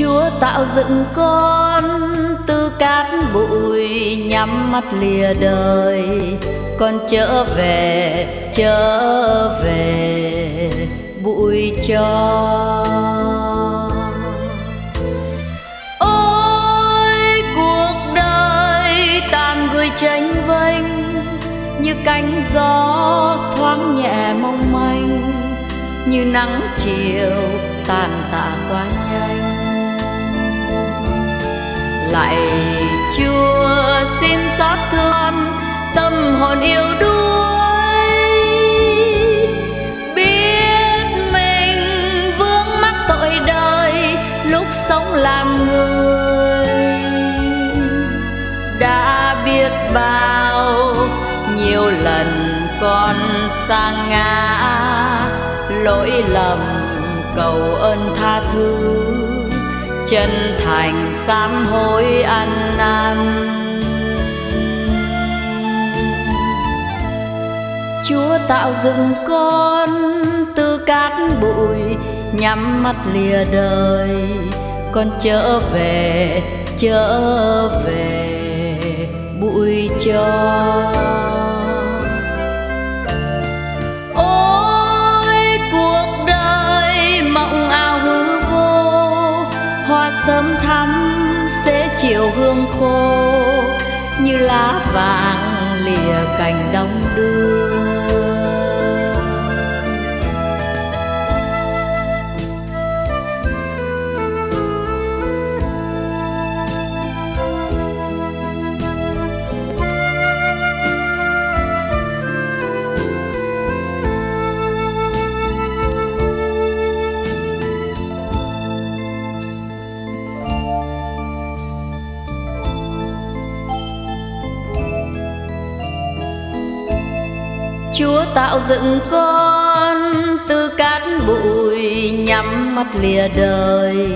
Chúa tạo dựng con từ cát bụi nhắm mắt lìa đời con trở về trở về bụi cho ôi, cuộc đời tạm gửi tranh vênh như cánh gió thoáng nhẹ mong manh, như nắng chiều tàn tạ qua nhau lại chúa xin xót thương tâm hồn yêu đuối. Biết mình vướng mắc tội đời lúc sống làm người. Đã biết bao nhiêu lần con sa ngã, lỗi lầm cầu ơn tha thứ chân thành sám hối ăn năn. Chúa tạo dựng con từ cát bụi, nhắm mắt lìa đời. Con trở về trở về, bụi cho. Như lá vàng lìa cành đông đưa. Chúa tạo dựng con từ cát bụi nhắm mắt lìa đời.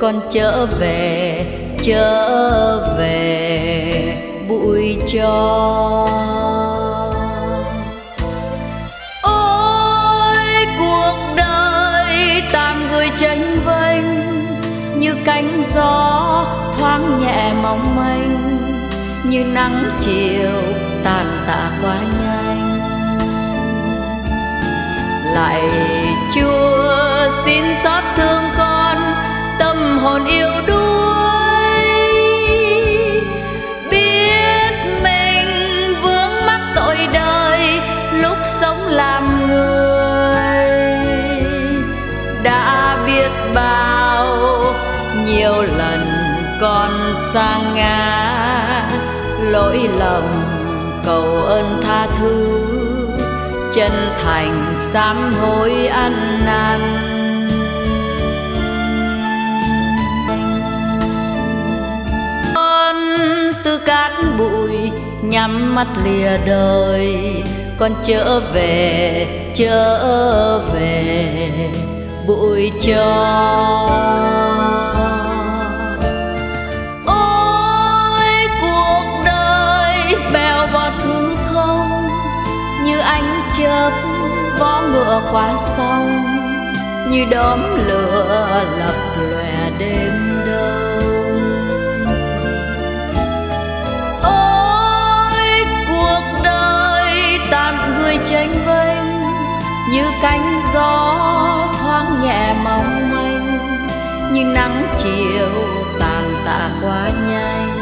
Con trở về trở về bụi cho. Ôi, cuộc đời tạm gửi tranh vênh như cánh gió thoáng nhẹ mong manh, như nắng chiều tàn tạ quá nhanh hồn yêu đuối. Biết mình vướng mắc tội đời lúc sống làm người. Đã biết bao, nhiều lần con xa ngã. Lỗi lầm, cầu ơn tha thứ. Chân thành sám hối ăn năn. Nhắm mắt lìa đời con trở về trở về, bụi cho. Ôi, cuộc đời bèo bọt hư không, như ánh chớp vó ngựa qua sông, như đốm lửa lập lòe đêm đông nắng chiều tàn tạ quá nhanh.